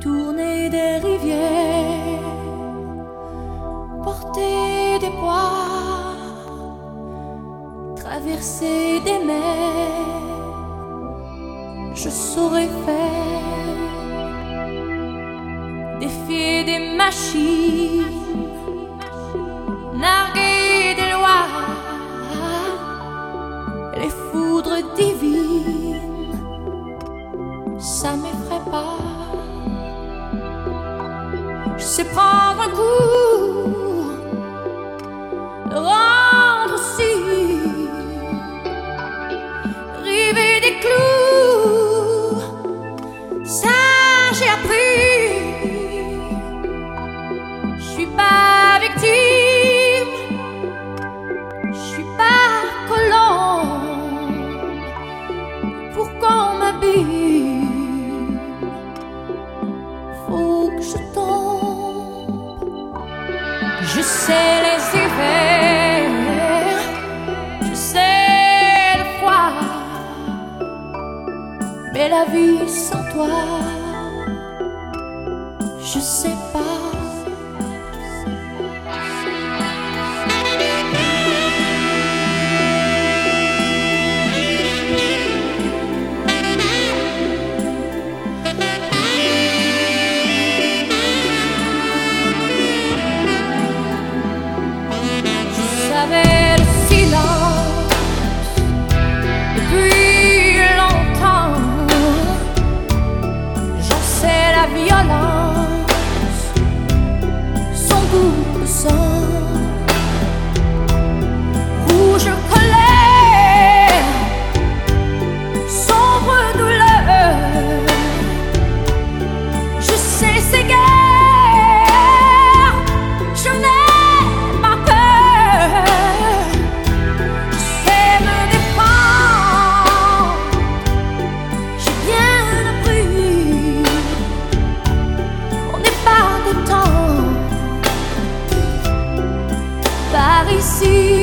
tourner des rivières, porter des poids, traverser des mers. Je saurais faire défier des machines, narguer des lois, les foudres divines. Ça m'effraie pas. Prendre un coup, rendre aussi, river des clous. Ça j'ai appris. Je suis pas victime, je suis pas colombe. Pour qu'on m'habille, faut que je tombe. Je sais les hivers, je sais le froid, mais la vie sans toi, je sais pas. violence, son goût, son see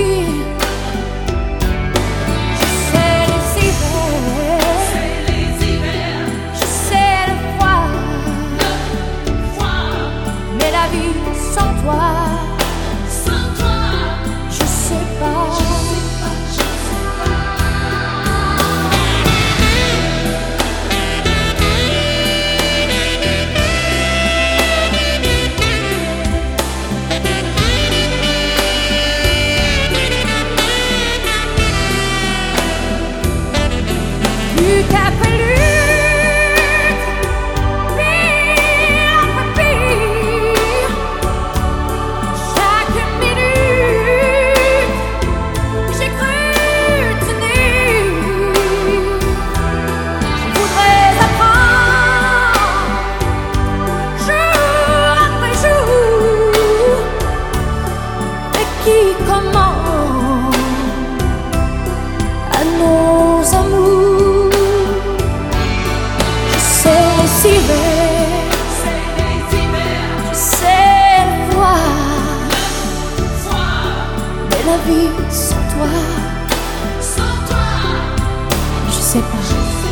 qui commande à nos amours. Je serai si belle, je sais voir mais la vie sans toi, sans toi, je sais pas.